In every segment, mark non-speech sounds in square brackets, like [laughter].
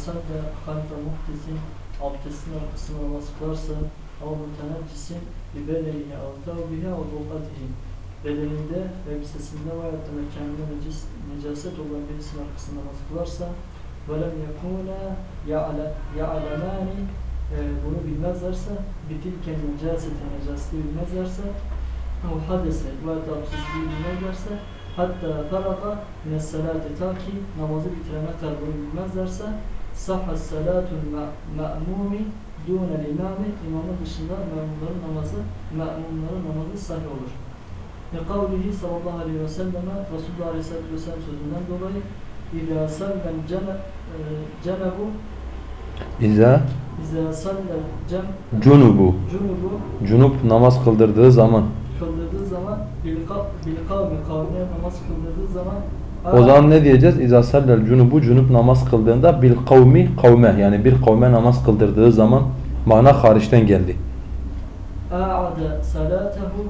insan da halde muhtisin abdestin arkasına namaz kılarsa ama müteneccisin bibereyine avdavihe avukatihi bedeninde, elbisesinde ve hayatta mekanında necis, necaset olan birisinin arkasında namaz kılarsa velem yakune ya'lemani e, bunu bilmezlerse bitilken necasete necaseti bilmezlerse o hadese ve hatta abdestliği bilmezlerse hatta faraga minesselati ta ki namazı bitirene kadar bunu bilmezlerse sahha salatul ma'mumi dunel imami imamın dışında memnunların namazı me'munların namazı sahih olur. Ve kavlihi sallallahu aleyhi ve selleme Resulullah aleyhisselatü vesselam sözünden dolayı İzâ sallen cenebu İza İzâ sallen cem cunubu. cunubu Cunup namaz kıldırdığı zaman. kıldırdığı zaman bil kavmi kavmine namaz kıldırdığı zaman O zaman ne diyeceğiz? İza sallel cunubu cunup namaz kıldığında bil kavmi kavme yani bir kavme namaz kıldırdığı zaman mana hariçten geldi. a'ade salatehu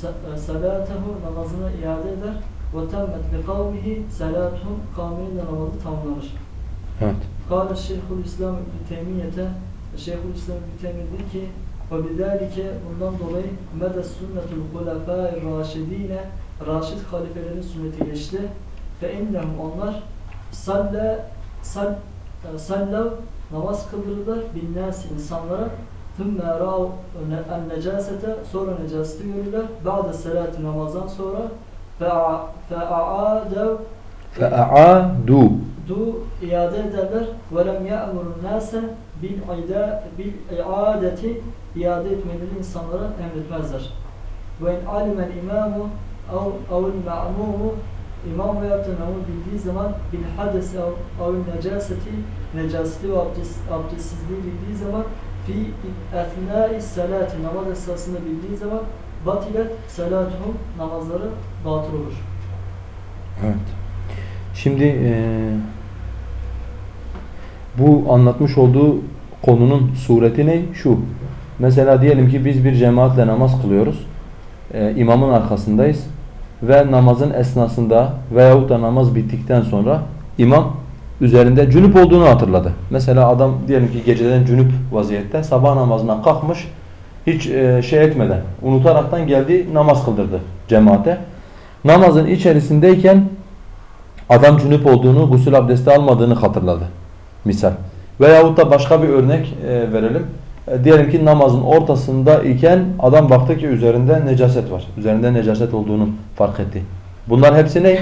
sa- salatehu namazını iade eder ve temmet bi kavmihi salatuhum kavminin namazı tamamlanır. Evet. Kâle Şeyhül İslam İbn Teymiyete Şeyhül İslam İbn Teymiye dedi ki bidâlike bundan dolayı medes sünnetul hulefâir raşidîne Raşid halifelerin sünneti geçti fe onlar salle sal, e, sallav namaz kıldırırlar binnâs insanlara tümme râv en necasete sonra necaseti görürler ba'de selati namazdan sonra fe'a'adev fe'a'adu du iade ederler. Ve lem ya'murun nase bil e, ida bil iadeti iade etmeleri insanlara emretmezler. Ve in alimen imamu av avul ma'mumu imam veya memur bildiği zaman bil hadesi av necaseti necaseti ve abdest, abdestsizliği bildiği zaman fi ethnai salati namaz esnasında bildiği zaman batilet salatuhum namazları batıl olur. Evet. Şimdi eee, bu anlatmış olduğu konunun sureti ne? Şu. Mesela diyelim ki biz bir cemaatle namaz kılıyoruz. Eee, imamın arkasındayız. Ve namazın esnasında veyahut da namaz bittikten sonra imam üzerinde cünüp olduğunu hatırladı. Mesela adam diyelim ki geceden cünüp vaziyette sabah namazına kalkmış hiç eee, şey etmeden unutaraktan geldi namaz kıldırdı cemaate. Namazın içerisindeyken adam cünüp olduğunu, gusül abdesti almadığını hatırladı. Misal. Veyahut da başka bir örnek e, verelim. E, diyelim ki namazın ortasında iken adam baktı ki üzerinde necaset var. Üzerinde necaset olduğunu fark etti. Bunlar hepsi ne?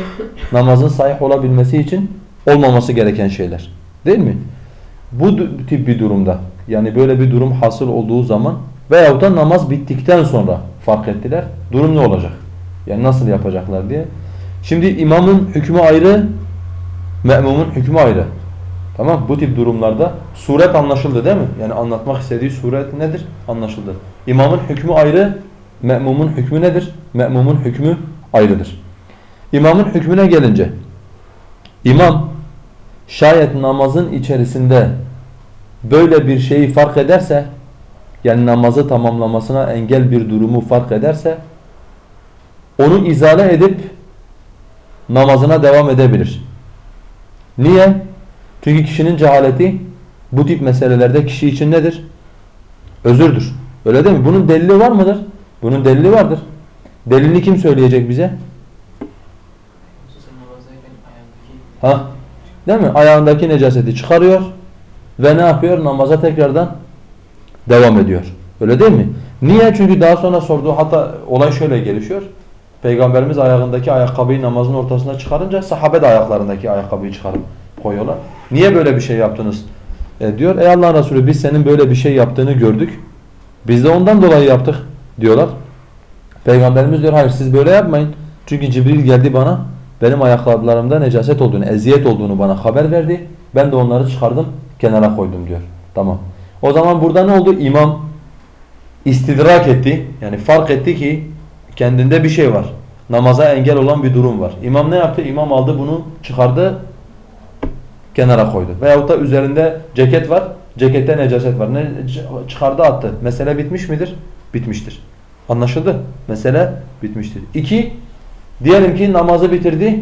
Namazın sahih olabilmesi için olmaması gereken şeyler. Değil mi? Bu tip bir durumda yani böyle bir durum hasıl olduğu zaman veyahut da namaz bittikten sonra fark ettiler. Durum ne olacak? Yani nasıl yapacaklar diye. Şimdi imamın hükmü ayrı, me'mumun hükmü ayrı. Tamam Bu tip durumlarda suret anlaşıldı değil mi? Yani anlatmak istediği suret nedir? Anlaşıldı. İmamın hükmü ayrı, me'mumun hükmü nedir? Me'mumun hükmü ayrıdır. İmamın hükmüne gelince imam şayet namazın içerisinde böyle bir şeyi fark ederse yani namazı tamamlamasına engel bir durumu fark ederse onu izale edip namazına devam edebilir. Niye? Çünkü kişinin cehaleti bu tip meselelerde kişi için nedir? Özürdür. Öyle değil mi? Bunun delili var mıdır? Bunun delili vardır. Delilini kim söyleyecek bize? Ha? Değil mi? Ayağındaki necaseti çıkarıyor ve ne yapıyor? Namaza tekrardan devam ediyor. Öyle değil mi? Niye? Çünkü daha sonra sorduğu hatta olay şöyle gelişiyor. Peygamberimiz ayağındaki ayakkabıyı namazın ortasına çıkarınca sahabe de ayaklarındaki ayakkabıyı çıkarıp koyuyorlar. Niye böyle bir şey yaptınız? E diyor. Ey Allah Resulü biz senin böyle bir şey yaptığını gördük. Biz de ondan dolayı yaptık diyorlar. Peygamberimiz diyor hayır siz böyle yapmayın. Çünkü Cibril geldi bana benim ayakkabılarımda necaset olduğunu, eziyet olduğunu bana haber verdi. Ben de onları çıkardım kenara koydum diyor. Tamam. O zaman burada ne oldu? İmam istidrak etti. Yani fark etti ki kendinde bir şey var. Namaza engel olan bir durum var. İmam ne yaptı? İmam aldı bunu çıkardı kenara koydu. Veyahut da üzerinde ceket var. Cekette necaset var. Ne çıkardı attı. Mesele bitmiş midir? Bitmiştir. Anlaşıldı? Mesele bitmiştir. İki, diyelim ki namazı bitirdi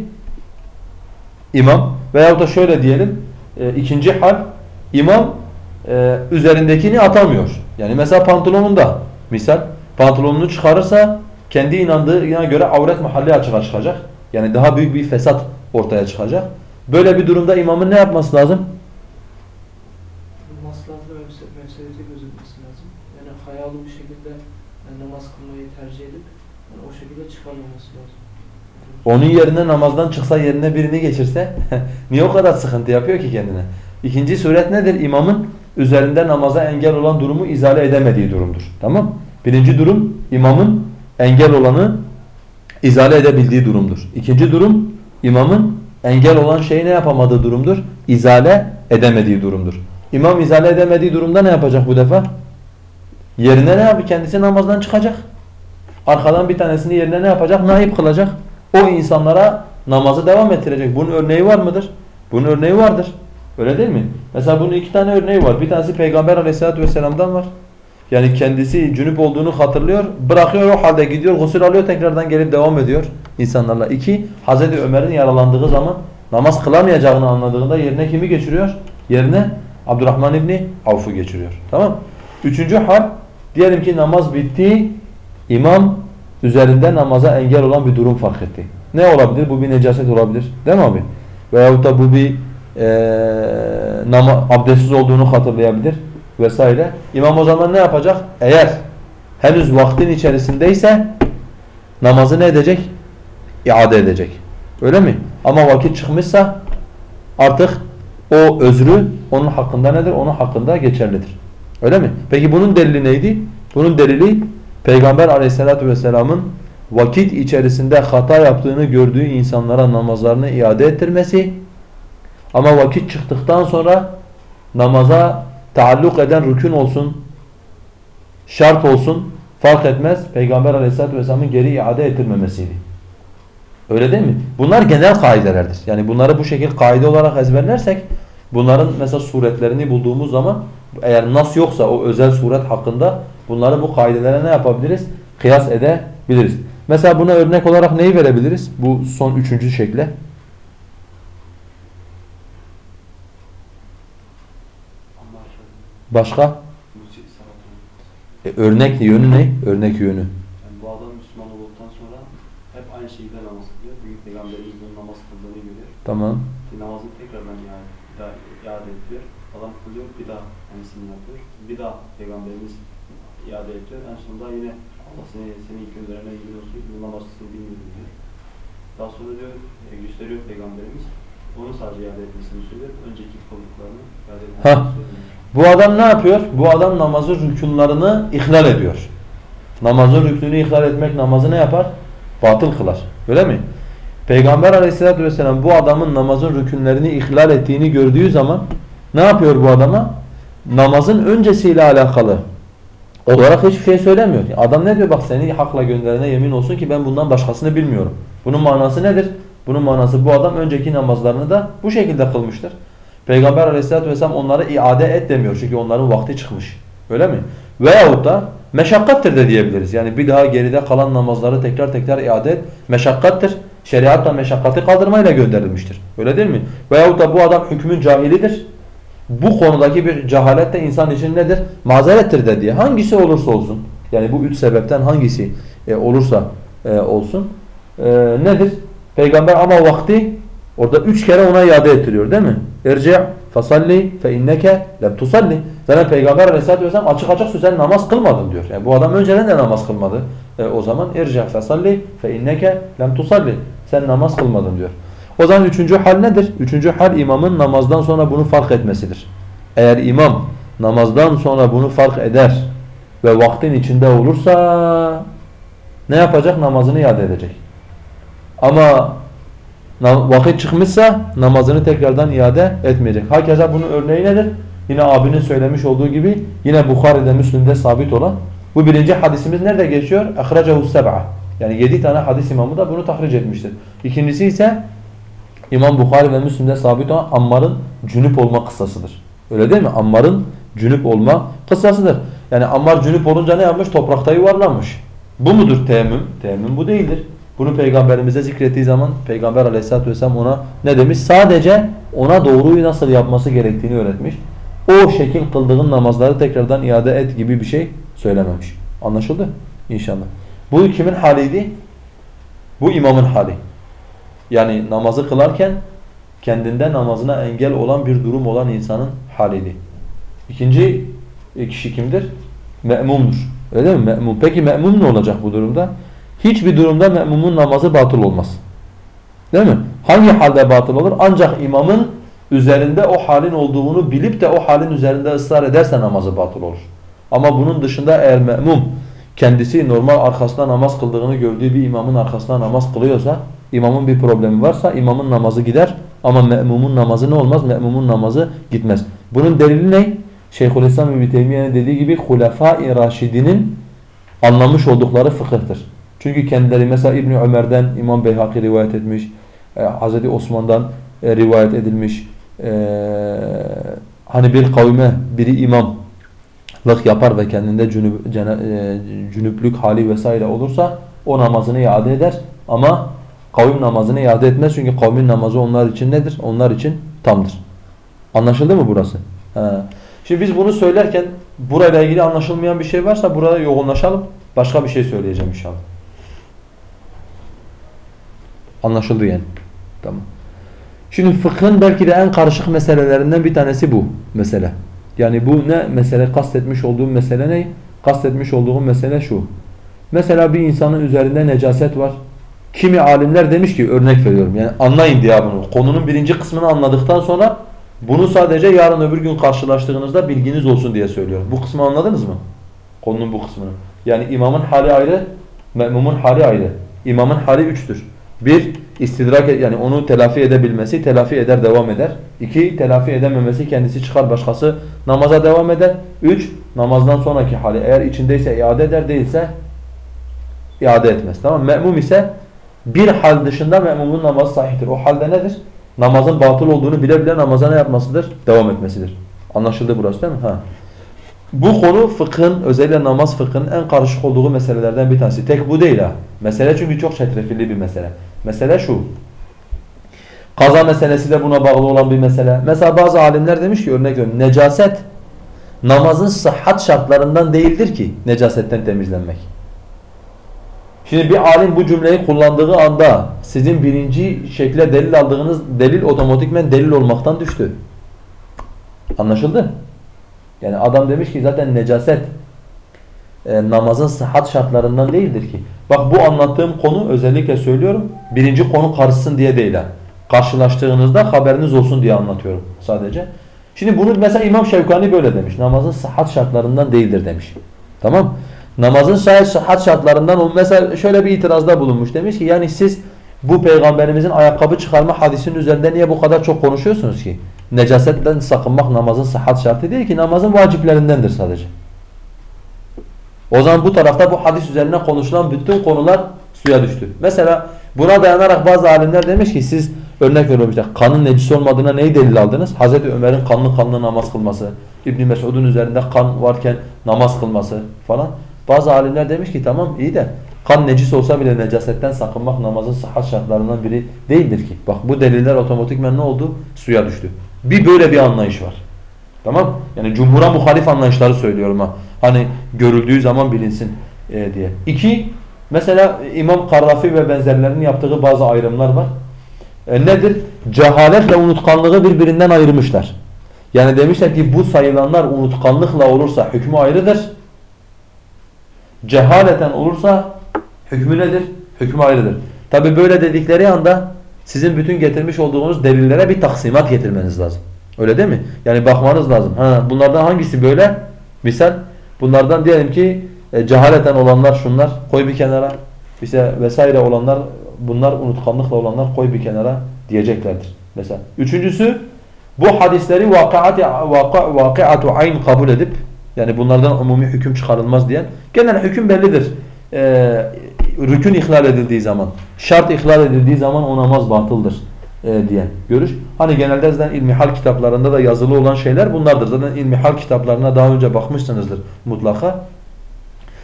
imam. Veyahut da şöyle diyelim. E, ikinci hal İmam e, üzerindekini atamıyor. Yani mesela pantolonunda misal pantolonunu çıkarırsa kendi inandığına göre avret mahalli açığa çıkacak. Yani daha büyük bir fesat ortaya çıkacak. Böyle bir durumda imamın ne yapması lazım? Mefse- mefsedeti gözükmesi lazım. Yani hayalı bir şekilde yani namaz kılmayı tercih edip yani o şekilde çıkarmaması lazım. Onun yerine namazdan çıksa yerine birini geçirse [laughs] niye o kadar sıkıntı yapıyor ki kendine? İkinci suret nedir? İmamın üzerinde namaza engel olan durumu izale edemediği durumdur. Tamam? Birinci durum imamın engel olanı izale edebildiği durumdur. İkinci durum imamın engel olan şeyi ne yapamadığı durumdur? İzale edemediği durumdur. İmam izale edemediği durumda ne yapacak bu defa? Yerine ne yapacak? Kendisi namazdan çıkacak. Arkadan bir tanesini yerine ne yapacak? Naip kılacak. O insanlara namazı devam ettirecek. Bunun örneği var mıdır? Bunun örneği vardır. Öyle değil mi? Mesela bunun iki tane örneği var. Bir tanesi Peygamber aleyhissalatü vesselam'dan var. Yani kendisi cünüp olduğunu hatırlıyor. Bırakıyor o halde gidiyor, gusül alıyor tekrardan gelip devam ediyor insanlarla. İki, Hazreti Ömer'in yaralandığı zaman namaz kılamayacağını anladığında yerine kimi geçiriyor? Yerine Abdurrahman İbni Avf'u geçiriyor. Tamam Üçüncü hal, diyelim ki namaz bitti, imam üzerinde namaza engel olan bir durum fark etti. Ne olabilir? Bu bir necaset olabilir. Değil mi abi? Veyahut da bu bir e, nama, abdestsiz olduğunu hatırlayabilir vesaire. İmam o zaman ne yapacak? Eğer henüz vaktin içerisindeyse namazı ne edecek? İade edecek. Öyle mi? Ama vakit çıkmışsa artık o özrü onun hakkında nedir? Onun hakkında geçerlidir. Öyle mi? Peki bunun delili neydi? Bunun delili Peygamber aleyhissalatu vesselamın vakit içerisinde hata yaptığını gördüğü insanlara namazlarını iade ettirmesi ama vakit çıktıktan sonra namaza taalluk eden rükün olsun, şart olsun fark etmez. Peygamber aleyhissalatu vesselamın geri iade ettirmemesiydi. Öyle değil mi? Bunlar genel kaidelerdir. Yani bunları bu şekilde kaide olarak ezberlersek bunların mesela suretlerini bulduğumuz zaman eğer nas yoksa o özel suret hakkında bunları bu kaidelere ne yapabiliriz? Kıyas edebiliriz. Mesela buna örnek olarak neyi verebiliriz? Bu son üçüncü şekle. Ammar şöyle. Başka? E, örnek yönü ne? Örnek yönü. Yani bu adam Müslüman olduktan sonra hep aynı şekilde namaz kılıyor. Büyük Peygamberimizin namaz kıldığını görüyor. Tamam. Ki namazını tekrardan bir daha iade ediyor. Adam kılıyor, bir daha aynısını yapıyor. Bir daha Peygamberimiz iade ediyor. En sonunda yine Allah seni, seni ilk gönderene ilgili olsun ki bu namazsızlığı bilmiyorum diyor. Daha sonra diyor, e, gösteriyor Peygamberimiz. Onun sadece iade etmesini söylüyor. Önceki kıldıklarını iade etmesini söylüyor. Bu adam ne yapıyor? Bu adam namazın rükünlerini ihlal ediyor. Namazın rüknünü ihlal etmek namazı ne yapar? Batıl kılar. Öyle mi? Peygamber aleyhissalatü vesselam bu adamın namazın rükünlerini ihlal ettiğini gördüğü zaman ne yapıyor bu adama? Namazın öncesiyle alakalı olarak hiçbir şey söylemiyor. Adam ne diyor? Bak seni hakla gönderene yemin olsun ki ben bundan başkasını bilmiyorum. Bunun manası nedir? Bunun manası bu adam önceki namazlarını da bu şekilde kılmıştır. Peygamber aleyhissalatü vesselam onları iade et demiyor çünkü onların vakti çıkmış. Öyle mi? Veyahut da meşakkattır da diyebiliriz. Yani bir daha geride kalan namazları tekrar tekrar iade et. Meşakkattır. Şeriatla meşakkatı kaldırmayla gönderilmiştir. Öyle değil mi? Veyahut da bu adam hükmün cahilidir. Bu konudaki bir cehalet de insan için nedir? Mazerettir de diye. Hangisi olursa olsun. Yani bu üç sebepten hangisi e, olursa e, olsun. E, nedir? Peygamber ama vakti orada üç kere ona iade ettiriyor değil mi? İrci' fasalli fe inneke lem tusalli. Zaten Peygamber aleyhissalatü vesselam açık açık sen namaz kılmadın diyor. Yani bu adam önceden de namaz kılmadı. E, o zaman irci' fasalli fe inneke lem tusalli. Sen namaz kılmadın diyor. O zaman üçüncü hal nedir? Üçüncü hal imamın namazdan sonra bunu fark etmesidir. Eğer imam namazdan sonra bunu fark eder ve vaktin içinde olursa ne yapacak? Namazını iade edecek. Ama na- vakit çıkmışsa namazını tekrardan iade etmeyecek. Hakeza bunun örneği nedir? Yine abinin söylemiş olduğu gibi yine Bukhari'de Müslim'de sabit olan bu birinci hadisimiz nerede geçiyor? اَخْرَجَهُ السَّبْعَ Yani yedi tane hadis imamı da bunu tahric etmiştir. İkincisi ise İmam Bukhari ve Müslim'de sabit olan Ammar'ın cünüp olma kıssasıdır. Öyle değil mi? Ammar'ın cünüp olma kıssasıdır. Yani Ammar cünüp olunca ne yapmış? Toprakta yuvarlanmış. Bu mudur teyemmüm? Teyemmüm bu değildir. Bunu peygamberimize zikrettiği zaman peygamber aleyhissalatü vesselam ona ne demiş? Sadece ona doğruyu nasıl yapması gerektiğini öğretmiş. o şekil kıldığın namazları tekrardan iade et gibi bir şey söylememiş. Anlaşıldı? İnşallah. Bu kimin haliydi? Bu imamın hali. Yani namazı kılarken kendinde namazına engel olan bir durum olan insanın haliydi. İkinci kişi kimdir? Me'mumdur. Öyle mi? Me'mum. Peki me'mum ne olacak bu durumda? Hiçbir durumda me'mumun namazı batıl olmaz. Değil mi? Hangi halde batıl olur? Ancak imamın üzerinde o halin olduğunu bilip de o halin üzerinde ısrar ederse namazı batıl olur. Ama bunun dışında eğer me'mum kendisi normal arkasında namaz kıldığını gördüğü bir imamın arkasında namaz kılıyorsa, imamın bir problemi varsa imamın namazı gider ama me'mumun namazı ne olmaz? Me'mumun namazı gitmez. Bunun delili ne? Şeyhülislam İbn Teymiye'nin dediği gibi Hulefai Raşidinin anlamış oldukları fıkıhtır. Çünkü kendileri mesela İbn Ömer'den İmam Beyhaki rivayet etmiş, e, Hazreti Osman'dan e, rivayet edilmiş. E, hani bir kavme biri imamlık yapar ve kendinde cünüp, e, cünüplük hali vesaire olursa o namazını iade eder ama kavim namazını iade etmez çünkü kavmin namazı onlar için nedir? Onlar için tamdır. Anlaşıldı mı burası? He. Şimdi biz bunu söylerken burayla ilgili anlaşılmayan bir şey varsa burada yoğunlaşalım. Başka bir şey söyleyeceğim inşallah. Anlaşıldı yani. Tamam. Şimdi fıkhın belki de en karışık meselelerinden bir tanesi bu mesele. Yani bu ne mesele kastetmiş olduğum mesele ne? Kastetmiş olduğum mesele şu. Mesela bir insanın üzerinde necaset var. Kimi alimler demiş ki örnek veriyorum yani anlayın diye bunu. Konunun birinci kısmını anladıktan sonra bunu sadece yarın öbür gün karşılaştığınızda bilginiz olsun diye söylüyorum. Bu kısmı anladınız mı? Konunun bu kısmını. Yani imamın hali ayrı, me'mumun hali ayrı. İmamın hali üçtür. Bir, istidrak et, yani onu telafi edebilmesi, telafi eder, devam eder. İki, telafi edememesi, kendisi çıkar, başkası namaza devam eder. Üç, namazdan sonraki hali. Eğer içindeyse iade eder, değilse iade etmez. Tamam Me'mum ise bir hal dışında me'mumun namazı sahihtir. O halde nedir? Namazın batıl olduğunu bile bile namaza ne yapmasıdır? Devam etmesidir. Anlaşıldı burası değil mi? Ha. Bu konu fıkhın, özellikle namaz fıkhının en karışık olduğu meselelerden bir tanesi. Tek bu değil ha. Mesele çünkü çok çetrefilli bir mesele. Mesele şu. Kaza meselesi de buna bağlı olan bir mesele. Mesela bazı alimler demiş ki örnek veriyorum. Necaset namazın sıhhat şartlarından değildir ki necasetten temizlenmek. Şimdi bir alim bu cümleyi kullandığı anda sizin birinci şekle delil aldığınız delil otomatikmen delil olmaktan düştü. Anlaşıldı? Yani adam demiş ki zaten necaset e, namazın sıhhat şartlarından değildir ki. Bak bu anlattığım konu özellikle söylüyorum. Birinci konu karışsın diye değil ha. Karşılaştığınızda haberiniz olsun diye anlatıyorum sadece. Şimdi bunu mesela İmam Şevkani böyle demiş. Namazın sıhhat şartlarından değildir demiş. Tamam Namazın sıhhat şartlarından o mesela şöyle bir itirazda bulunmuş. Demiş ki yani siz bu peygamberimizin ayakkabı çıkarma hadisinin üzerinde niye bu kadar çok konuşuyorsunuz ki? Necasetten sakınmak namazın sıhhat şartı değil ki namazın vaciplerindendir sadece. O zaman bu tarafta bu hadis üzerine konuşulan bütün konular suya düştü. Mesela buna dayanarak bazı alimler demiş ki siz örnek işte kanın necis olmadığına neyi delil aldınız? Hazreti Ömer'in kanlı kanlı namaz kılması, İbn Mesud'un üzerinde kan varken namaz kılması falan. Bazı alimler demiş ki tamam iyi de kan necis olsa bile necasetten sakınmak namazın sıhhat şartlarından biri değildir ki. Bak bu deliller otomatikmen ne oldu? Suya düştü. Bir böyle bir anlayış var. Tamam? Yani cumhura muhalif anlayışları söylüyorum ha. Hani görüldüğü zaman bilinsin e, diye. İki, mesela İmam Karrafi ve benzerlerinin yaptığı bazı ayrımlar var. E, nedir? Cehaletle unutkanlığı birbirinden ayırmışlar. Yani demişler ki bu sayılanlar unutkanlıkla olursa hükmü ayrıdır. Cehaleten olursa hükmü nedir? Hükmü ayrıdır. Tabi böyle dedikleri anda sizin bütün getirmiş olduğunuz delillere bir taksimat getirmeniz lazım. Öyle değil mi? Yani bakmanız lazım. Ha, bunlardan hangisi böyle? Misal bunlardan diyelim ki e, cehaleten olanlar şunlar koy bir kenara. İşte vesaire olanlar bunlar unutkanlıkla olanlar koy bir kenara diyeceklerdir. Mesela. Üçüncüsü bu hadisleri vakiati, vaka, vakiatu ayn kabul edip yani bunlardan umumi hüküm çıkarılmaz diyen genel hüküm bellidir. Ee, rükün ihlal edildiği zaman, şart ihlal edildiği zaman o namaz batıldır e, diyen görüş. Hani genelde zaten ilmihal kitaplarında da yazılı olan şeyler bunlardır. Zaten ilmihal kitaplarına daha önce bakmışsınızdır mutlaka.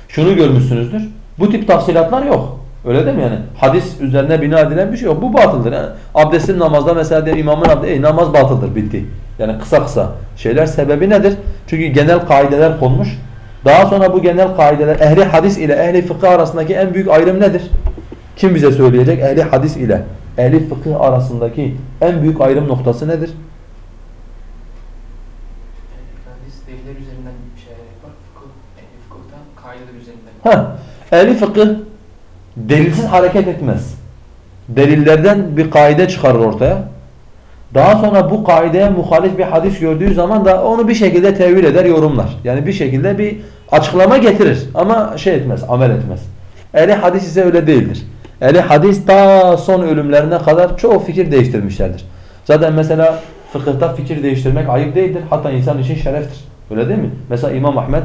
Şunu görmüşsünüzdür. Bu tip tafsilatlar yok. Öyle değil mi yani? Hadis üzerine bina edilen bir şey yok. Bu batıldır. Yani abdestin namazda mesela diye imamın abdesti, e, namaz batıldır bitti. Yani kısa kısa şeyler sebebi nedir? Çünkü genel kaideler konmuş. Daha sonra bu genel kaideler ehli hadis ile ehli fıkıh arasındaki en büyük ayrım nedir? Kim bize söyleyecek? Ehli hadis ile ehli fıkıh arasındaki en büyük ayrım noktası nedir? Şey. Ha, ehli fıkıh delilsiz hareket etmez. Delillerden bir kaide çıkarır ortaya. Daha sonra bu kaideye muhalif bir hadis gördüğü zaman da onu bir şekilde tevil eder, yorumlar. Yani bir şekilde bir açıklama getirir ama şey etmez, amel etmez. Ehli hadis ise öyle değildir. Ehli hadis ta son ölümlerine kadar çoğu fikir değiştirmişlerdir. Zaten mesela fıkıhta fikir değiştirmek ayıp değildir. Hatta insan için şereftir. Öyle değil mi? Mesela İmam Ahmet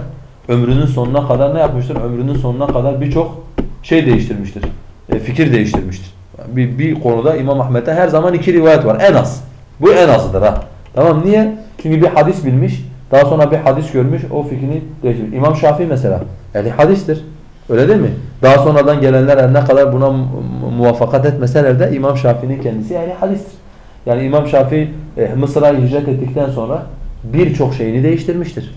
ömrünün sonuna kadar ne yapmıştır? Ömrünün sonuna kadar birçok şey değiştirmiştir. E, fikir değiştirmiştir. Bir, bir konuda İmam Ahmet'e her zaman iki rivayet var. En az. Bu en azıdır ha. Tamam niye? Çünkü bir hadis bilmiş. Daha sonra bir hadis görmüş. O fikrini değiştirmiş. İmam Şafii mesela. Yani hadistir. Öyle değil mi? Daha sonradan gelenler ne kadar buna mu- muvaffakat etmeseler de İmam Şafii'nin kendisi yani hadistir. Yani İmam Şafii e, Mısır'a hicret ettikten sonra birçok şeyini değiştirmiştir.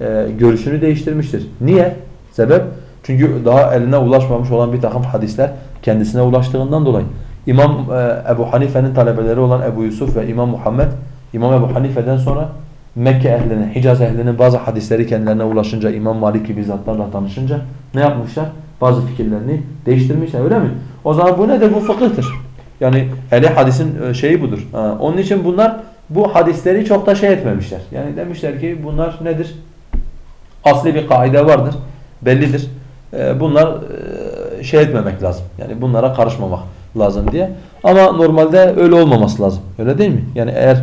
E, görüşünü değiştirmiştir. Niye? Sebep? Çünkü daha eline ulaşmamış olan bir takım hadisler kendisine ulaştığından dolayı. İmam e, Ebu Hanife'nin talebeleri olan Ebu Yusuf ve İmam Muhammed, İmam Ebu Hanife'den sonra Mekke ehlinin, Hicaz ehlinin bazı hadisleri kendilerine ulaşınca, İmam Malik gibi zatlarla tanışınca ne yapmışlar? Bazı fikirlerini değiştirmişler öyle mi? O zaman bu nedir? Bu fıkıhtır. Yani ehli hadisin e, şeyi budur. Ha, onun için bunlar bu hadisleri çok da şey etmemişler. Yani demişler ki bunlar nedir? Asli bir kaide vardır. Bellidir. E, bunlar e, şey etmemek lazım. Yani bunlara karışmamak lazım diye. Ama normalde öyle olmaması lazım. Öyle değil mi? Yani eğer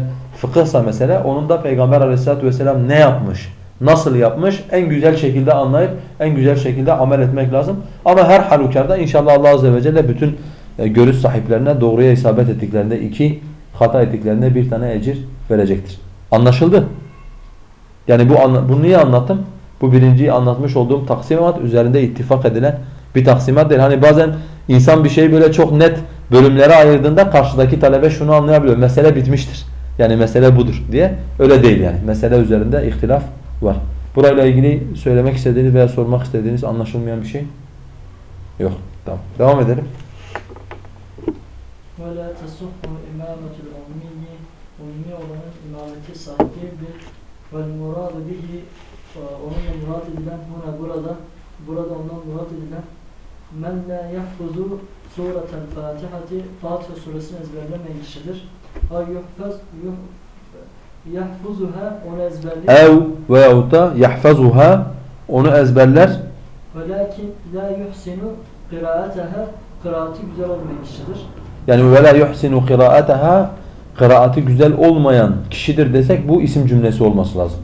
fıkıhsa mesela onun da Peygamber aleyhissalatü vesselam ne yapmış? Nasıl yapmış? En güzel şekilde anlayıp en güzel şekilde amel etmek lazım. Ama her halükarda inşallah Allah azze ve celle bütün e, görüş sahiplerine doğruya isabet ettiklerinde iki, hata ettiklerinde bir tane ecir verecektir. Anlaşıldı? Yani bu bunu niye anlattım? Bu birinciyi anlatmış olduğum taksimat üzerinde ittifak edilen bir taksimat değil. Hani bazen insan bir şeyi böyle çok net bölümlere ayırdığında karşıdaki talebe şunu anlayabiliyor. Mesele bitmiştir. Yani mesele budur diye. Öyle değil yani. Mesele üzerinde ihtilaf var. Burayla ilgili söylemek istediğiniz veya sormak istediğiniz anlaşılmayan bir şey yok. Tamam. Devam edelim. وَلَا تَصُحُّ اِمَامَةُ الْاُمِّيِّ Ummi olanın imameti sahibidir. وَالْمُرَادُ بِهِ Onunla murad edilen buna burada burada ondan murad edilen men la yahfuzu suratel fatihati Fatiha suresini ezberlemeyen kişidir. Ha yuhfaz yuh, yahfuzuha onu ezberler. Ev veyahut da yahfazuha onu ezberler. Velakin la yuhsinu kıraateha kıraati güzel olmayan kişidir. Yani ve la yuhsinu kıraataha kıraati güzel olmayan kişidir desek bu isim cümlesi olması lazım.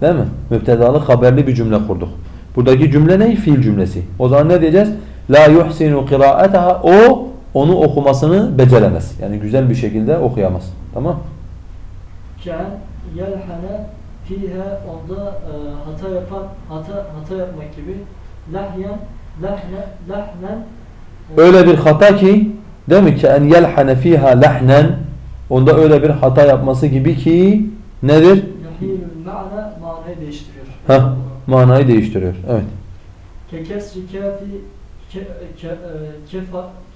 Değil mi? Müptedalı haberli bir cümle kurduk. Buradaki cümle ne? Fiil cümlesi. O zaman ne diyeceğiz? La yuhsinu kıraataha o onu okumasını beceremez. Yani güzel bir şekilde okuyamaz. Tamam? Ken yelhane fiha onda e, hata yapan hata hata yapmak gibi lahyen lahne lahnen e, Öyle bir hata ki değil mi ki en yelhane fiha lahnen onda öyle bir hata yapması gibi ki nedir? ma'na manayı değiştiriyor. Heh. Manayı değiştiriyor. Evet. Kekesri kafi ke, ke, e, kef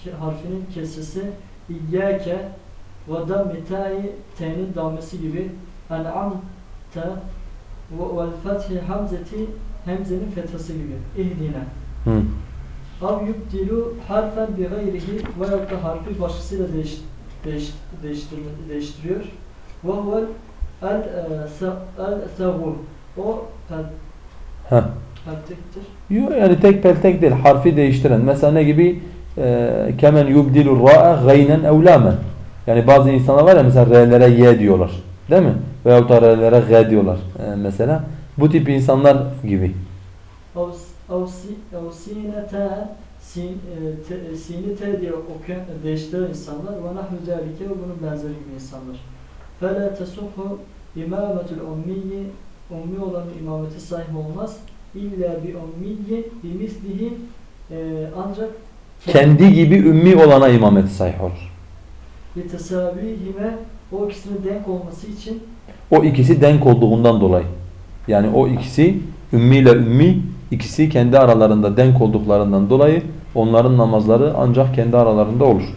ke- harfinin kesresi iyyake ve dammitayı t'nin damesi gibi en'amte ve vel fethi hamzeti hemzenin fethası gibi ihdine Hı. Av yubdilu harfen bi gayrihi veyahut da harfi başkasıyla değiş, değiş, değiştirme, değiştiriyor. Ve huvel el e, el. O pel, Heh. Peltektir. Yok yani tek pel tek değil. Harfi değiştiren. Mesela ne gibi? Ee, kemen yubdilu ra'a gaynen ev lamen. Yani bazı insanlar var ya mesela R'lere Y diyorlar. Değil mi? Veyahut da R'lere G diyorlar. Ee, mesela. Bu tip insanlar gibi. Av, av, si, av sine te sin, e, sini te diye okuyan, değiştiren insanlar ve nahnu zâlike ve bunun benzeri gibi insanlar. Fela tesuhu imametul ummiyi ummi olan imameti sahih olmaz. İlla bi ummiyi bi mislihi e, ancak Kendi gibi ümmi olana imameti sahih olur. Litesavihime o ikisinin denk olması için O ikisi denk olduğundan dolayı. Yani o ikisi ümmi ile ümmi ikisi kendi aralarında denk olduklarından dolayı onların namazları ancak kendi aralarında olur.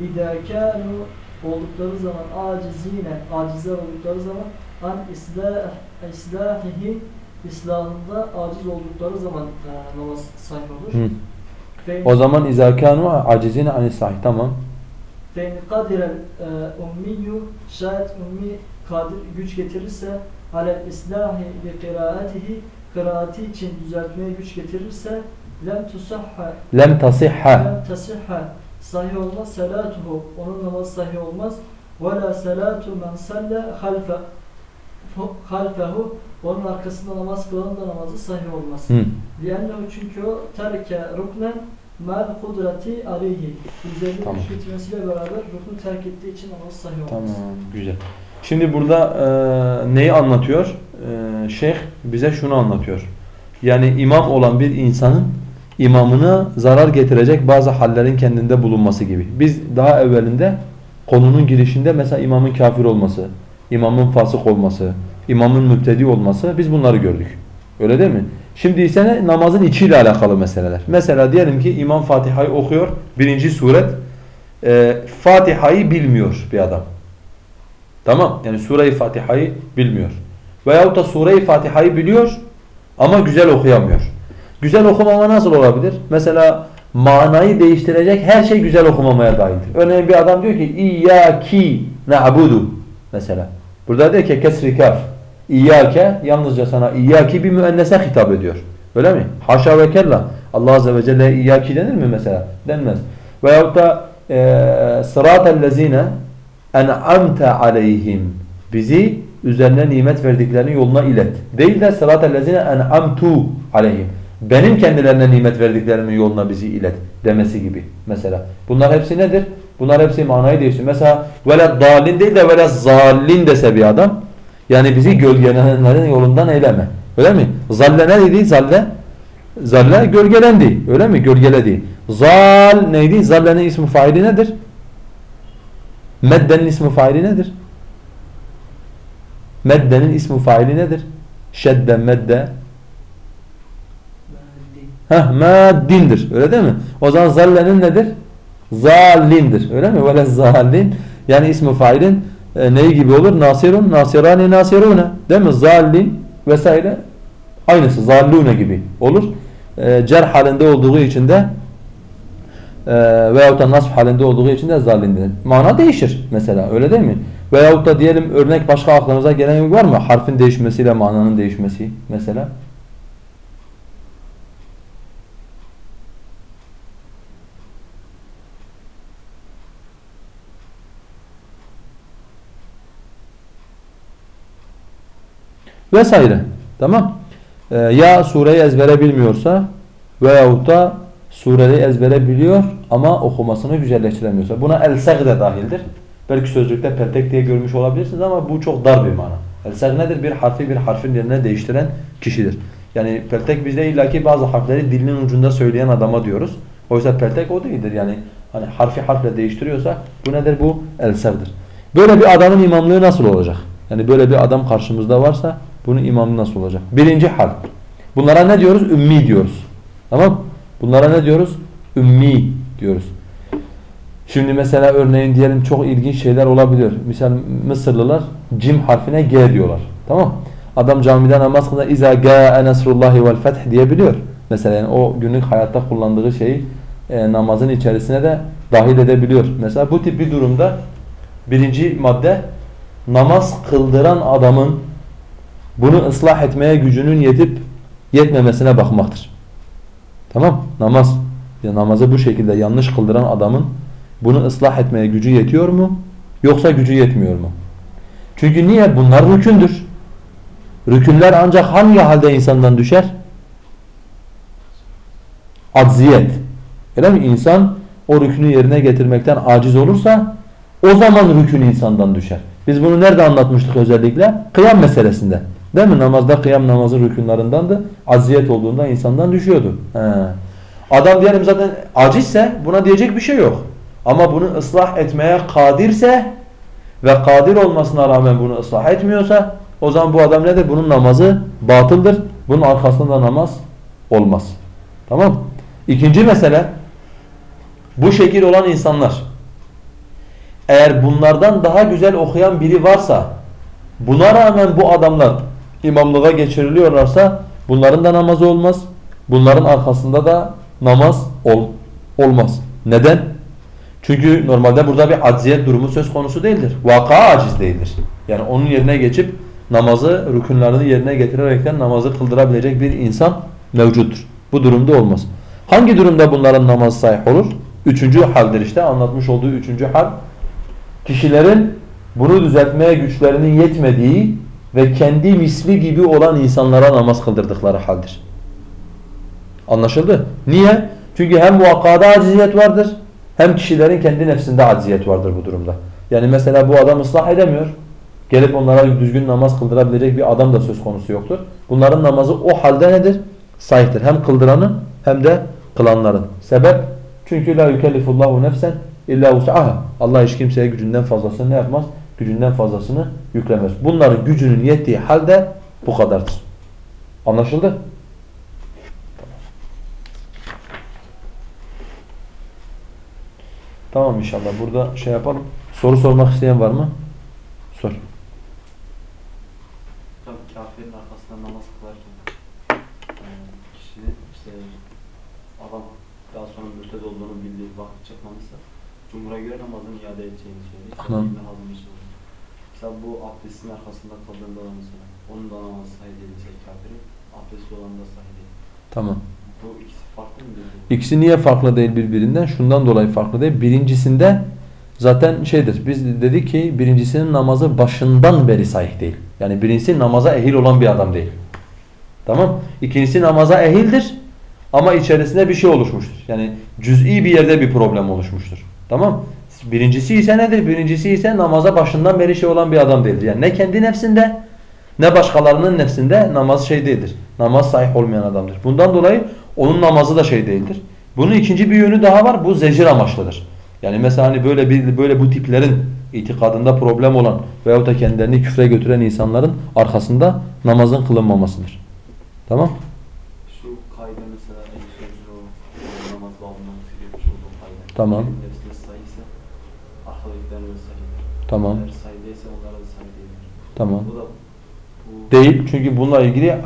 İdâ kânû oldukları zaman acizine, acizler oldukları zaman an islah, islahihi İslam'da aciz oldukları zaman e, namaz sahih olur. Hı. O zaman izâ kânû acizine anis sahih. Tamam. Fein kadirel ummiyyü şayet ummi kadir güç getirirse alel islahi ve kıraatihi kıraati için düzeltmeye güç getirirse lem tusahha Lem tasihha. lem tasihha sahih olmaz salatuhu onun namazı sahih olmaz ve la salatu men salle halfe halfehu onun arkasında namaz kılanın da namazı sahih olmaz. Liannehu çünkü o terke ruknen mal kudreti aleyhi. Üzerine Tamam. güç getirmesiyle beraber ruknu terk ettiği için namaz sahih olmaz. Tamam, güzel. Şimdi burada e, neyi anlatıyor? E, şeyh bize şunu anlatıyor. Yani imam olan bir insanın imamına zarar getirecek bazı hallerin kendinde bulunması gibi. Biz daha evvelinde konunun girişinde mesela imamın kafir olması, imamın fasık olması, imamın müptedi olması biz bunları gördük. Öyle değil mi? Şimdi ise namazın içiyle alakalı meseleler. Mesela diyelim ki imam Fatiha'yı okuyor. Birinci suret. E, Fatiha'yı bilmiyor bir adam. Tamam. Yani Sure-i Fatiha'yı bilmiyor. Veyahut da Sure-i Fatiha'yı biliyor ama güzel okuyamıyor. Güzel okumama nasıl olabilir? Mesela manayı değiştirecek her şey güzel okumamaya dahildir. Örneğin bir adam diyor ki İyyâki na'budu mesela. Burada diyor ki kesri kaf. İyyâke yalnızca sana İyyâki bir müennese hitap ediyor. Öyle mi? Haşa ve kella. Allah Azze ve Celle İyyâki denir mi mesela? Denmez. Veyahut da e, sıratellezine en'amte aleyhim bizi üzerine nimet verdiklerinin yoluna ilet. Değil de sıratellezine en'amtu aleyhim. Benim kendilerine nimet verdiklerimin yoluna bizi ilet demesi gibi mesela. Bunlar hepsi nedir? Bunlar hepsi manayı değiştiriyor. Mesela vele dalin değil de vele zallin dese bir adam yani bizi gölgelenenlerin yolundan eyleme. Öyle mi? Zalle ne dedi? Zalle Zalle gölgelendi. Öyle mi? Gölgeledi. Zal neydi? Zallenin ismi faili nedir? Meddenin ismi faili nedir? Meddenin ismi faili nedir? Şedde, medde. Heh, meddindir. Öyle değil mi? O zaman zallenin nedir? Zalindir. Öyle mi? Böyle zalin. Yani ismi failin e, neyi gibi olur? Nasirun, nasirani, nasirune. Değil mi? Zalin vesaire. Aynısı. Zallune gibi olur. E, cer halinde olduğu için de e, veyahut da nasf halinde olduğu için de zalindir. Mana değişir mesela. Öyle değil mi? Veyahut da diyelim örnek başka aklınıza gelen var mı? Harfin değişmesiyle mananın değişmesi mesela. Vesaire. Tamam. Ee, ya sureyi ezbere bilmiyorsa veyahut da sureyi ezbere biliyor ama okumasını güzelleştiremiyorsa. Buna el-seg de dahildir. Belki sözlükte peltek diye görmüş olabilirsiniz ama bu çok dar bir mana. El-seg nedir? Bir harfi bir harfin yerine değiştiren kişidir. Yani peltek bizde illaki bazı harfleri dilinin ucunda söyleyen adama diyoruz. Oysa peltek o değildir. Yani hani harfi harfle değiştiriyorsa bu nedir? Bu el-seg'dir. Böyle bir adamın imamlığı nasıl olacak? Yani böyle bir adam karşımızda varsa bunun imamı nasıl olacak? Birinci hal. Bunlara ne diyoruz? Ümmi diyoruz. Tamam Bunlara ne diyoruz? Ümmi diyoruz. Şimdi mesela örneğin diyelim çok ilginç şeyler olabiliyor. Misal Mısırlılar cim harfine G diyorlar. Tamam Adam camide namaz kılında iza ga'a nasrullahi vel feth diyebiliyor. Mesela yani o günlük hayatta kullandığı şeyi e, namazın içerisine de dahil edebiliyor. Mesela bu tip bir durumda birinci madde namaz kıldıran adamın bunu ıslah etmeye gücünün yetip yetmemesine bakmaktır. Tamam? Namaz. Ya namazı bu şekilde yanlış kıldıran adamın bunu ıslah etmeye gücü yetiyor mu? Yoksa gücü yetmiyor mu? Çünkü niye? Bunlar rükündür. Rükünler ancak hangi halde insandan düşer? Acziyet. Öyle mi? İnsan o rükünü yerine getirmekten aciz olursa o zaman rükün insandan düşer. Biz bunu nerede anlatmıştık özellikle? Kıyam meselesinde. Değil mi? Namazda kıyam namazın rükünlerindandı. Aziyet olduğunda insandan düşüyordu. He. Adam diyelim zaten acizse buna diyecek bir şey yok. Ama bunu ıslah etmeye kadirse ve kadir olmasına rağmen bunu ıslah etmiyorsa o zaman bu adam nedir? Bunun namazı batıldır. Bunun arkasında namaz olmaz. Tamam İkinci mesele bu şekil olan insanlar eğer bunlardan daha güzel okuyan biri varsa buna rağmen bu adamlar imamlığa geçiriliyorlarsa bunların da namazı olmaz. Bunların arkasında da namaz ol, olmaz. Neden? Çünkü normalde burada bir acziyet durumu söz konusu değildir. Vaka aciz değildir. Yani onun yerine geçip namazı, rükünlerini yerine getirerekten namazı kıldırabilecek bir insan mevcuttur. Bu durumda olmaz. Hangi durumda bunların namazı sahih olur? Üçüncü haldir işte anlatmış olduğu üçüncü hal. Kişilerin bunu düzeltmeye güçlerinin yetmediği ve kendi misli gibi olan insanlara namaz kıldırdıkları haldir. Anlaşıldı? Niye? Çünkü hem vakada aciziyet vardır hem kişilerin kendi nefsinde aciziyet vardır bu durumda. Yani mesela bu adam ıslah edemiyor. Gelip onlara düzgün namaz kıldırabilecek bir adam da söz konusu yoktur. Bunların namazı o halde nedir? Sahihtir. Hem kıldıranın hem de kılanların. Sebep? Çünkü la yükellifullahu nefsen illa vus'aha. Allah hiç kimseye gücünden fazlasını ne yapmaz? Gücünden fazlasını yüklemez. Bunların gücünün yettiği halde bu kadardır. Anlaşıldı? Tamam inşallah. Burada şey yapalım. Soru sormak isteyen var mı? Sor. Tabii kafirin arkasından namaz kılarken e, kişi işte adam daha sonra mürted olduğunu bildiği vakit çıkmamışsa Cumhur'a göre namazını iade edeceğini söylüyor. Tamam. İbn. Mesela bu abdestin arkasında kaldığında da mesela onun da namazı sahih değil mesela kafirin. Abdesti olan da sahih değil. Tamam. Bu ikisi farklı mı? İkisi niye farklı değil birbirinden? Şundan dolayı farklı değil. Birincisinde zaten şeydir. Biz dedik ki birincisinin namazı başından beri sahih değil. Yani birincisi namaza ehil olan bir adam değil. Tamam? İkincisi namaza ehildir ama içerisinde bir şey oluşmuştur. Yani cüz'i bir yerde bir problem oluşmuştur. Tamam? Birincisi ise nedir? Birincisi ise namaza başından beri şey olan bir adam değildir. Yani ne kendi nefsinde ne başkalarının nefsinde namaz şey değildir. Namaz sahih olmayan adamdır. Bundan dolayı onun namazı da şey değildir. Bunun ikinci bir yönü daha var. Bu zecir amaçlıdır. Yani mesela hani böyle bir böyle bu tiplerin itikadında problem olan veyahut da kendilerini küfre götüren insanların arkasında namazın kılınmamasıdır. Tamam? Şu kayda mesela en son o namaz babından söylemiş olduğum kayda. Tamam. Tamam. Eğer değilse onlara da değildir. Tamam. Bu da bu Değil çünkü bununla ilgili e,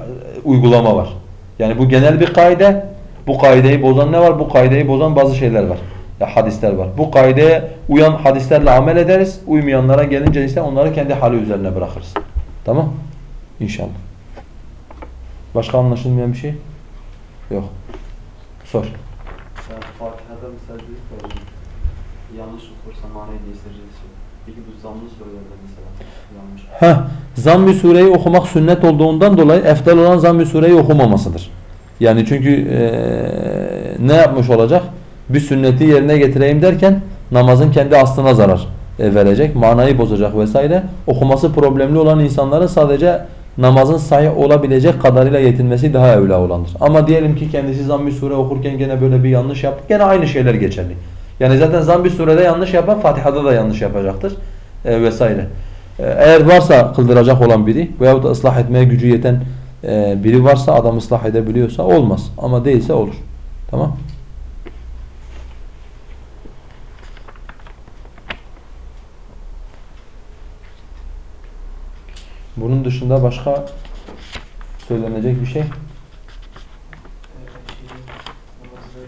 uygulama var. Yani bu genel bir kaide. Bu kaideyi bozan ne var? Bu kaideyi bozan bazı şeyler var. Ya hadisler var. Bu kaideye uyan hadislerle amel ederiz. Uymayanlara gelince ise onları kendi hali üzerine bırakırız. Tamam? İnşallah. Başka anlaşılmayan bir şey? Yok. Sor. Fatiha'da mesela dedik yanlış okursa manayı değiştireceğiz. Zammı surelerde Zamm-ı sureyi okumak sünnet olduğundan dolayı efdal olan Zamm-ı sureyi okumamasıdır. Yani çünkü eee, ne yapmış olacak? Bir sünneti yerine getireyim derken namazın kendi aslına zarar e, verecek, manayı bozacak vesaire. Okuması problemli olan insanların sadece namazın sahih olabilecek kadarıyla yetinmesi daha evla olandır. Ama diyelim ki kendisi Zamm-ı sure okurken gene böyle bir yanlış yaptı. Gene aynı şeyler geçerli. Yani zaten Zamm-ı surede yanlış yapan Fatiha'da da yanlış yapacaktır e, vesaire. E, Eğer varsa kıldıracak olan biri veyahut da ıslah etmeye gücü yeten e, biri varsa adam ıslah edebiliyorsa olmaz. Ama değilse olur. Tamam? Bunun dışında başka söylenecek bir şey namazı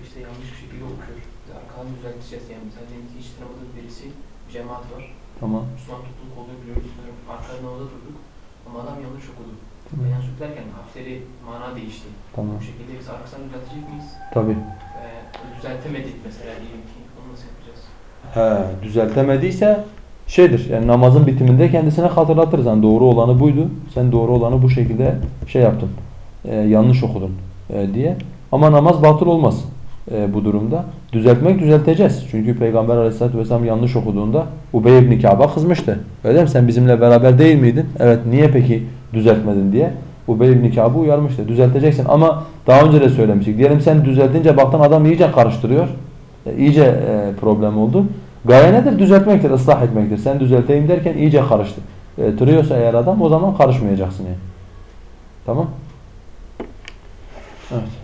işte yanlış bir şekilde okuyor. Biz arkadan düzelteceğiz yani. Mesela diyelim ki hiç tanımadığımız birisi cemaat var. Tamam. Müslüman topluluk olduğunu biliyoruz. Arka namazda durduk. Ama adam yanlış okudu. Ve yanlış okudarken harfleri mana değişti. Tamam. Bu şekilde biz arkasından düzeltecek miyiz? Tabii. Ee, düzeltemedik mesela diyelim ki. Onu nasıl yapacağız? He, düzeltemediyse şeydir yani namazın bitiminde kendisine hatırlatırız. Yani doğru olanı buydu. Sen doğru olanı bu şekilde şey yaptın. e, yanlış okudun e, diye. Ama namaz batıl olmaz e, bu durumda. Düzeltmek düzelteceğiz. Çünkü Peygamber Aleyhisselatü vesselam yanlış okuduğunda Ubey ibn Ka'b'a kızmıştı. Öyle mi? Sen bizimle beraber değil miydin? Evet. Niye peki düzeltmedin diye. Ubey ibn Ka'b'ı uyarmıştı. Düzelteceksin ama daha önce de söylemiştik. Diyelim sen düzeltince baktın adam iyice karıştırıyor. E, iyice e, problem oldu. Gaye nedir? Düzeltmektir, ıslah etmektir. Sen düzelteyim derken iyice karıştı. E, tırıyorsa eğer adam o zaman karışmayacaksın yani. Tamam? Evet.